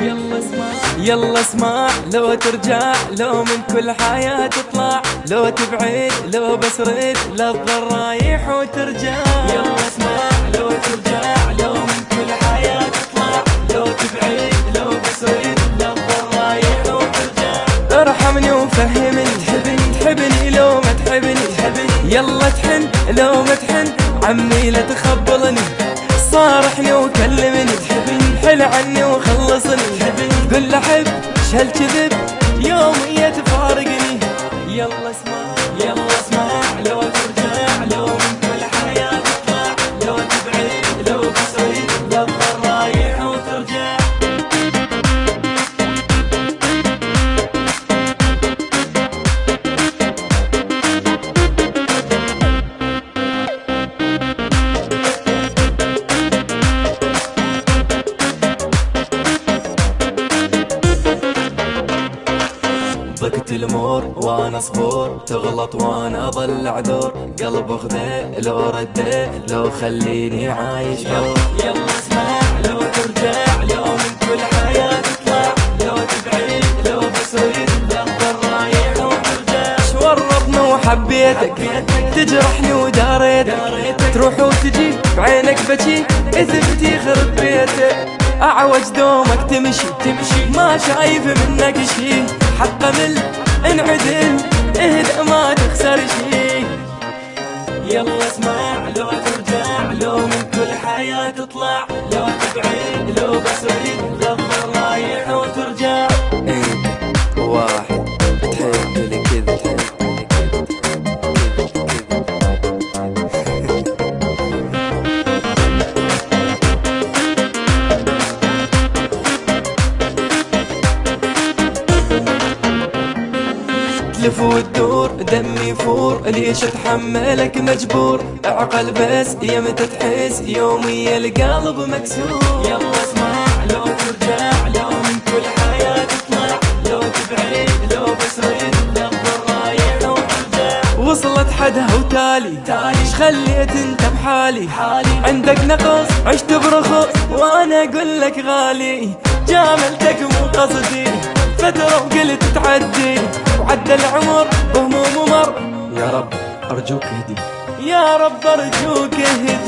يلا اسمع يلا اسمع لو ترجع لو من كل حياة تطلع لو تبعد لو بس رد لا تظل رايح وترجع. يلا اسمع لو يلا تحن لو ما تحن عمي لا تخبلني صارحني وكلمني. تحبني حل عني وخلصني. قل احب شهل كذب يومية ضقت المور وأنا صبور تغلط وأنا أضل عذور قلب أخذه لو رده لو خليني عايش حر يلا اسمع لو ترجع لو من كل حياة تطلع لو تبعد لو بسويت تضل رايح وترجع. شوربنا وحبيتك تجرحني وداريتك. تروح وتجي بعينك بجي اثبتي يخرب بيتك. أعوج دومك تمشي تمشي ما شايف منك شي. حق مل انعدل اهدأ ما تخسر شي يلا اسمع لو ترجع لو من كل حياة تطلع. تلف وتدور دمي يفور ليش اتحملك مجبور؟ أعقل بس يمتى تحس يومي القلب مكسور. يلا اسمع لو ترجع لو من كل حياة تطلع. لو تبعد لو لفظ رايح وترجع. وصلت حدها وتالي إيش خليت أنت بحالي؟ حالي. عندك نقص عشت برخص وأنا أقول لك غالي. جاملتك مو قصدي فترة وقلت تعدي. وعدى العمر بهموم ومر. يا رب أرجوك اهدي. يا رب أرجوك اهدي.